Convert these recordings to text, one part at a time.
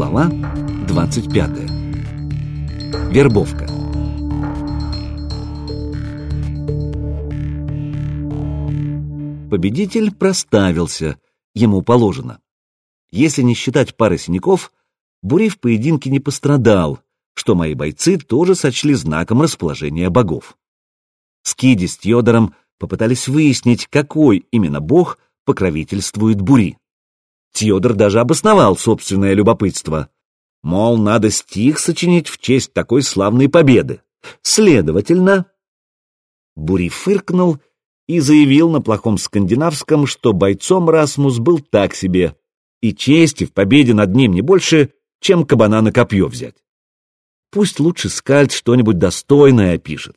Глава 25. Вербовка. Победитель проставился, ему положено. Если не считать пары синяков, Бури в поединке не пострадал, что мои бойцы тоже сочли знаком расположения богов. Скиди с Тьодором попытались выяснить, какой именно бог покровительствует Бури. Тьодор даже обосновал собственное любопытство. Мол, надо стих сочинить в честь такой славной победы. Следовательно... Бури фыркнул и заявил на плохом скандинавском, что бойцом Расмус был так себе, и чести в победе над ним не больше, чем кабана на копье взять. Пусть лучше Скальд что-нибудь достойное опишет.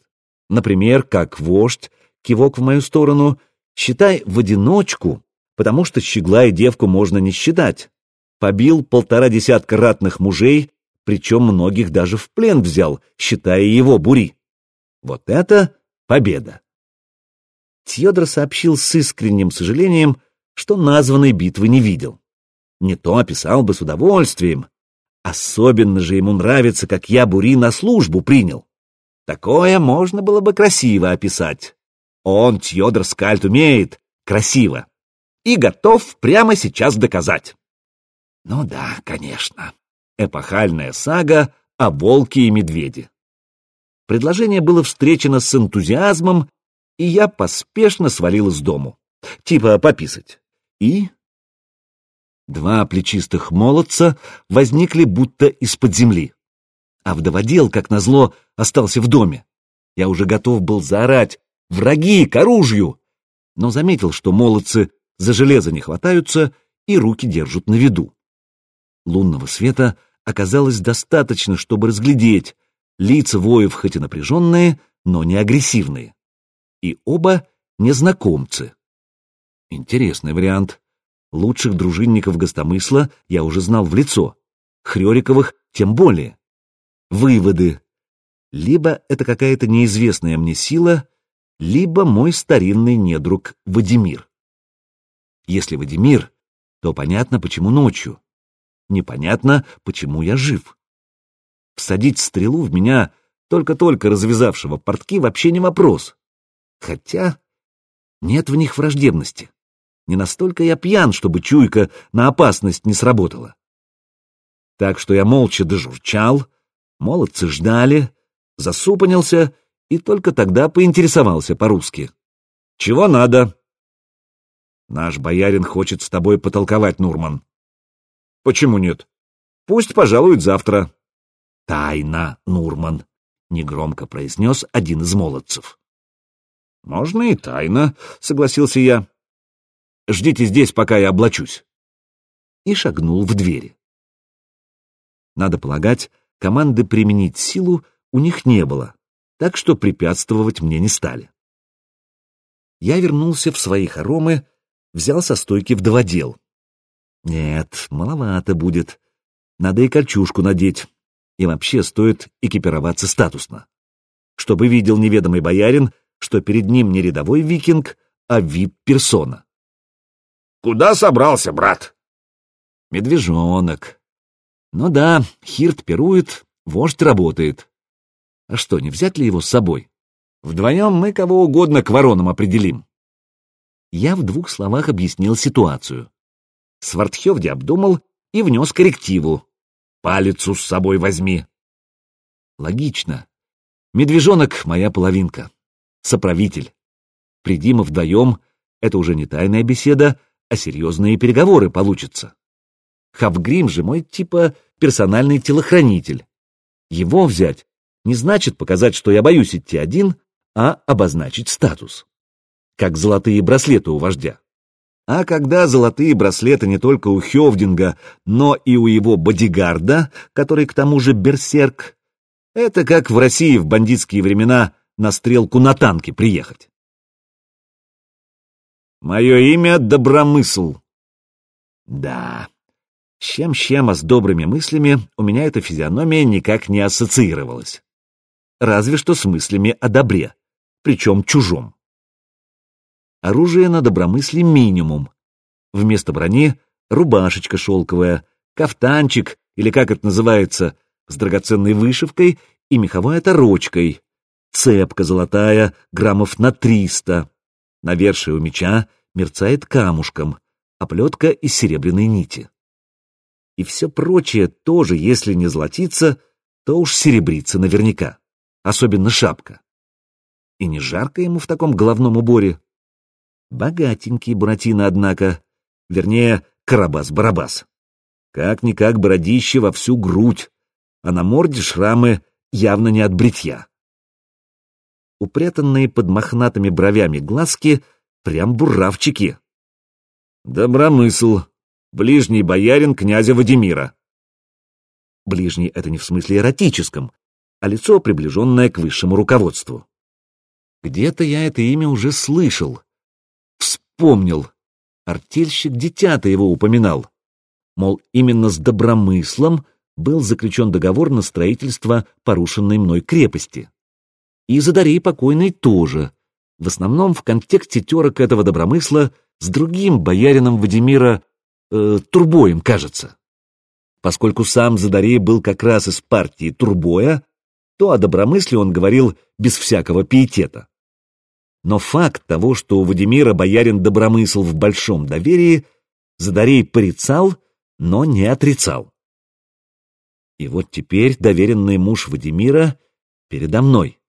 Например, как вождь, кивок в мою сторону, считай в одиночку, потому что щегла и девку можно не считать. Побил полтора десятка ратных мужей, причем многих даже в плен взял, считая его бури. Вот это победа! Тьодор сообщил с искренним сожалением, что названной битвы не видел. Не то описал бы с удовольствием. Особенно же ему нравится, как я бури на службу принял. Такое можно было бы красиво описать. Он, Тьодор Скальд, умеет красиво и готов прямо сейчас доказать. Ну да, конечно. Эпохальная сага о волке и медведе. Предложение было встречено с энтузиазмом, и я поспешно свалил из дому. Типа пописать. И... Два плечистых молодца возникли будто из-под земли. А вдоводел, как назло, остался в доме. Я уже готов был заорать «Враги, к оружию!» но заметил, что молодцы за железо не хватаются и руки держат на виду. Лунного света оказалось достаточно, чтобы разглядеть лица воев хоть и напряженные, но не агрессивные. И оба незнакомцы. Интересный вариант. Лучших дружинников гостомысла я уже знал в лицо. Хрёриковых тем более. Выводы. Либо это какая-то неизвестная мне сила, либо мой старинный недруг Вадимир. Если Вадимир, то понятно, почему ночью. Непонятно, почему я жив. Всадить стрелу в меня, только-только развязавшего портки, вообще не вопрос. Хотя нет в них враждебности. Не настолько я пьян, чтобы чуйка на опасность не сработала. Так что я молча дожурчал, молодцы ждали, засупанился и только тогда поинтересовался по-русски. «Чего надо?» Наш боярин хочет с тобой потолковать, Нурман. Почему нет? Пусть пожалует завтра. Тайна, Нурман, негромко произнес один из молодцев. Можно и тайна, согласился я. Ждите здесь, пока я облачусь. И шагнул в двери. Надо полагать, команды применить силу у них не было, так что препятствовать мне не стали. Я вернулся в свои хоромы, взял со стойки вдоводел. Нет, маловато будет. Надо и кольчужку надеть. И вообще стоит экипироваться статусно. Чтобы видел неведомый боярин, что перед ним не рядовой викинг, а вип-персона. «Куда собрался, брат?» «Медвежонок». «Ну да, Хирт пирует, вождь работает. А что, не взять ли его с собой? Вдвоем мы кого угодно к воронам определим» я в двух словах объяснил ситуацию. Свартхевди обдумал и внес коррективу. «Палицу с собой возьми». Логично. Медвежонок — моя половинка. Соправитель. Приди мы вдвоем, это уже не тайная беседа, а серьезные переговоры получатся. Хавгрим же мой типа персональный телохранитель. Его взять не значит показать, что я боюсь идти один, а обозначить статус как золотые браслеты у вождя. А когда золотые браслеты не только у Хевдинга, но и у его бодигарда, который к тому же берсерк, это как в России в бандитские времена на стрелку на танке приехать. Мое имя Добромысл. Да, с чем-чем, а с добрыми мыслями у меня эта физиономия никак не ассоциировалась. Разве что с мыслями о добре, причем чужом. Оружие на добромысле минимум. Вместо брони рубашечка шелковая, кафтанчик, или как это называется, с драгоценной вышивкой и меховой оторочкой, цепка золотая, граммов на триста, навершие у меча мерцает камушком, оплетка из серебряной нити. И все прочее тоже, если не золотится, то уж серебрится наверняка, особенно шапка. И не жарко ему в таком головном уборе. Богатенький Буратино, однако, вернее, Карабас-Барабас. Как-никак бородище во всю грудь, а на морде шрамы явно не от бритья. Упрятанные под мохнатыми бровями глазки прям буравчики. Добромысл, ближний боярин князя Вадимира. Ближний — это не в смысле эротическом, а лицо, приближенное к высшему руководству. Где-то я это имя уже слышал. Вспомнил. Артельщик дитя-то его упоминал. Мол, именно с добромыслом был заключен договор на строительство порушенной мной крепости. И за Дарей покойной тоже, в основном в контексте терок этого добромысла с другим боярином Вадимира э, Турбоем, кажется. Поскольку сам Задарей был как раз из партии Турбоя, то о добромысле он говорил без всякого пиетета. Но факт того, что у Вадимира боярин добромысл в большом доверии, Задарей порицал, но не отрицал. И вот теперь доверенный муж Вадимира передо мной.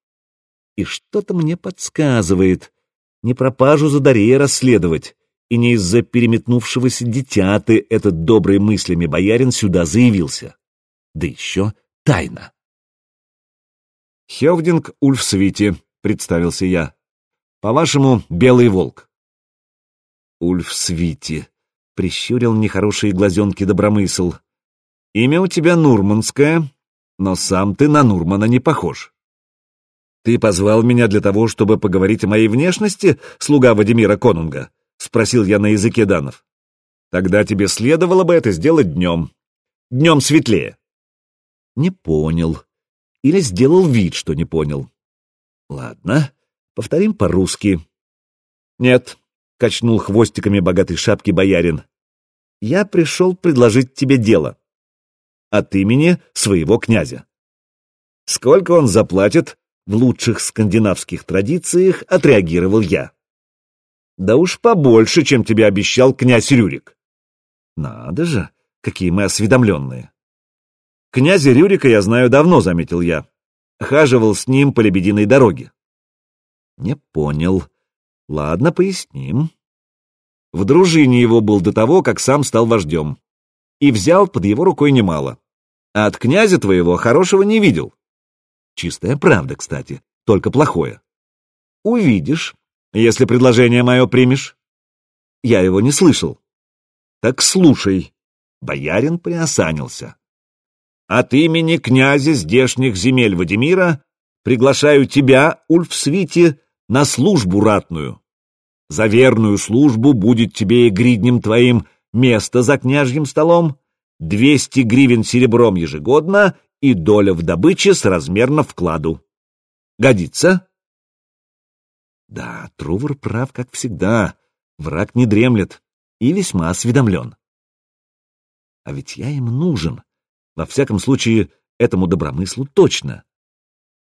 И что-то мне подсказывает, не пропажу Задарея расследовать, и не из-за переметнувшегося дитя ты этот добрый мыслями боярин сюда заявился. Да еще тайна. «Хевдинг Ульфсвити», — представился я. «По-вашему, Белый Волк». «Ульфсвити», — прищурил нехорошие глазенки добромысл. «Имя у тебя Нурманское, но сам ты на Нурмана не похож». «Ты позвал меня для того, чтобы поговорить о моей внешности, слуга Вадимира Конунга?» — спросил я на языке данов. «Тогда тебе следовало бы это сделать днем. Днем светлее». «Не понял. Или сделал вид, что не понял». «Ладно, повторим по-русски». «Нет», — качнул хвостиками богатой шапки боярин. «Я пришел предложить тебе дело. От имени своего князя. Сколько он заплатит, в лучших скандинавских традициях отреагировал я. Да уж побольше, чем тебе обещал князь Рюрик. Надо же, какие мы осведомленные. Князя Рюрика я знаю давно, заметил я. Хаживал с ним по лебединой дороге. Не понял. Ладно, поясним. В дружине его был до того, как сам стал вождем. И взял под его рукой немало. А от князя твоего хорошего не видел. Чистая правда, кстати, только плохое. Увидишь, если предложение мое примешь. Я его не слышал. Так слушай. Боярин приосанился. От имени князя здешних земель Вадимира приглашаю тебя, Ульфсвити, на службу ратную. За верную службу будет тебе и гриднем твоим место за княжьим столом, двести гривен серебром ежегодно и доля в добыче с размерно вкладу. Годится? Да, Трувор прав, как всегда. Враг не дремлет и весьма осведомлен. А ведь я им нужен. Во всяком случае, этому добромыслу точно.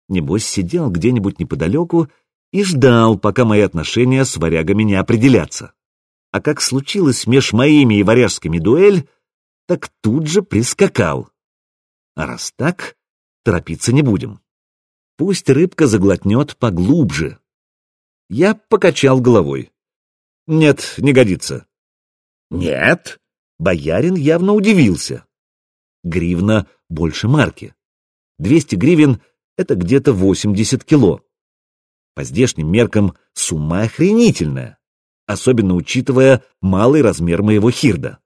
Небось, сидел где-нибудь неподалеку и ждал, пока мои отношения с варягами не определятся. А как случилось меж моими и варяжскими дуэль, так тут же прискакал. А раз так, торопиться не будем. Пусть рыбка заглотнет поглубже. Я покачал головой. Нет, не годится. Нет? Боярин явно удивился. Гривна больше марки. 200 гривен — это где-то 80 кило. По здешним меркам сумма охренительная, особенно учитывая малый размер моего хирда.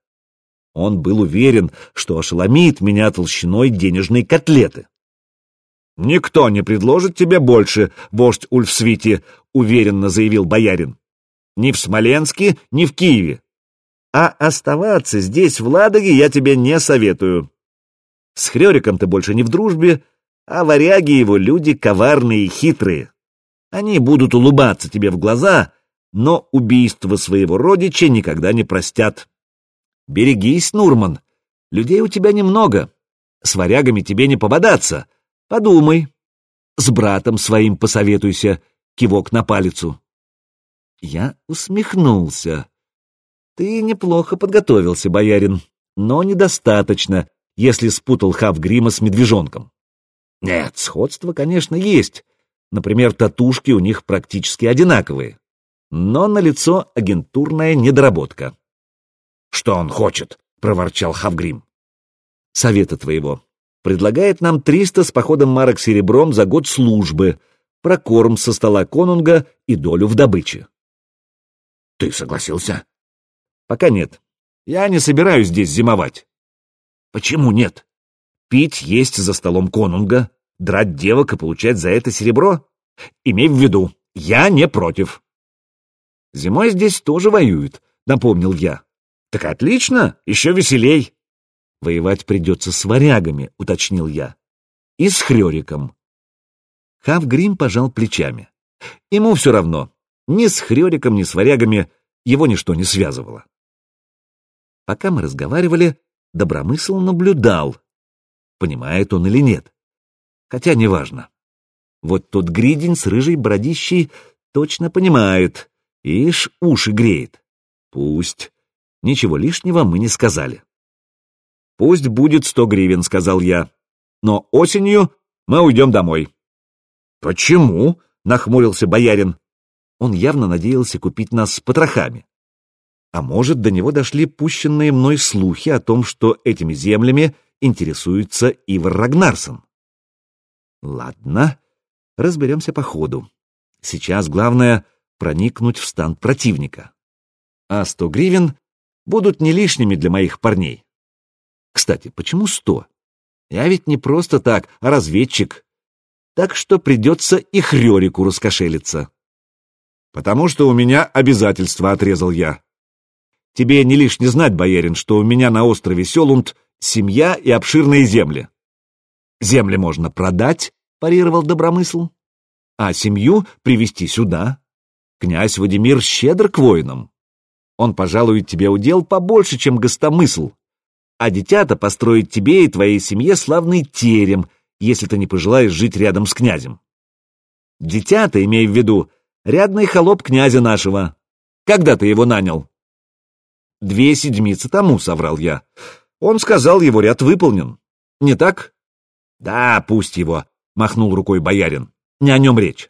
Он был уверен, что ошеломит меня толщиной денежной котлеты. «Никто не предложит тебе больше, вождь Ульфсвити», — уверенно заявил боярин. «Ни в Смоленске, ни в Киеве. А оставаться здесь, в Ладоге, я тебе не советую. С Хрёриком ты больше не в дружбе, а варяги его люди коварные и хитрые. Они будут улыбаться тебе в глаза, но убийство своего родича никогда не простят. Берегись, Нурман, людей у тебя немного, С варягами тебе не пободаться. Подумай. С братом своим посоветуйся, кивок на палицу. Я усмехнулся. Ты неплохо подготовился, боярин, но недостаточно, если спутал Хавгрима с медвежонком. Нет, сходство, конечно, есть. Например, татушки у них практически одинаковые. Но на лицо агентурная недоработка. «Что он хочет?» — проворчал Хавгрим. «Совета твоего. Предлагает нам триста с походом марок серебром за год службы, прокорм со стола конунга и долю в добыче». «Ты согласился?» «Пока нет. Я не собираюсь здесь зимовать». «Почему нет?» Пить, есть за столом конунга, драть девок и получать за это серебро? Имей в виду, я не против. Зимой здесь тоже воюют, напомнил я. Так отлично, еще веселей. Воевать придется с варягами, уточнил я. И с Хрёриком. Хавгрим пожал плечами. Ему все равно. Ни с Хрёриком, ни с варягами его ничто не связывало. Пока мы разговаривали, Добромысл наблюдал, понимает он или нет. Хотя неважно. Вот тот гридень с рыжей бородищей точно понимает, ишь уши греет. Пусть. Ничего лишнего мы не сказали. «Пусть будет сто гривен», — сказал я. «Но осенью мы уйдем домой». «Почему?» — нахмурился боярин. Он явно надеялся купить нас с потрохами. А может, до него дошли пущенные мной слухи о том, что этими землями интересуется Ивар Рагнарсон. Ладно, разберемся по ходу. Сейчас главное — проникнуть в стан противника. А сто гривен будут не лишними для моих парней. Кстати, почему сто? Я ведь не просто так, а разведчик. Так что придется и Хрёрику раскошелиться. Потому что у меня обязательства, — отрезал я. Тебе не лишне знать, боярин, что у меня на острове Селунд семья и обширные земли. Земли можно продать, парировал Добромысл, а семью привести сюда. Князь Вадимир щедр к воинам. Он пожалует тебе удел побольше, чем гостомысл, а дитя-то построит тебе и твоей семье славный терем, если ты не пожелаешь жить рядом с князем. Дитя-то, имей в виду, рядный холоп князя нашего. Когда ты его нанял? Две седмицы тому, соврал я. Он сказал, его ряд выполнен. Не так? Да, пусть его, махнул рукой боярин. Не о нем речь.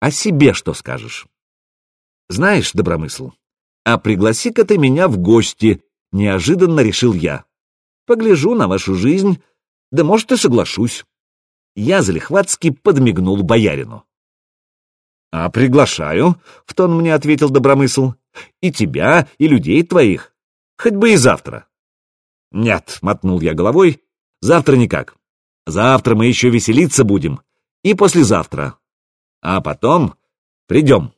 О себе что скажешь? Знаешь, Добромысл, а пригласи-ка ты меня в гости, неожиданно решил я. Погляжу на вашу жизнь, да может и соглашусь. Я залихватски подмигнул боярину. «А приглашаю», — в тон мне ответил Добромысл, — «и тебя, и людей твоих, хоть бы и завтра». «Нет», — мотнул я головой, — «завтра никак. Завтра мы еще веселиться будем. И послезавтра. А потом придем».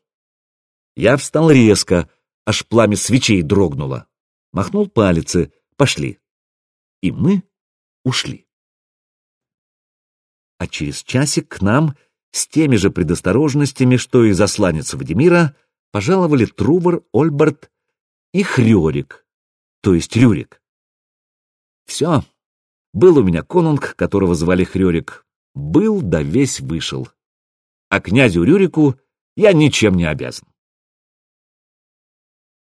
Я встал резко, аж пламя свечей дрогнуло. Махнул палицы, пошли. И мы ушли. А через часик к нам с теми же предосторожностями, что и засланец Вадимира, пожаловали Трувор, Ольберт и Хрёрик, то есть Рюрик. Все. Был у меня конунг, которого звали Хрёрик. Был, да весь вышел. А князю Рюрику я ничем не обязан.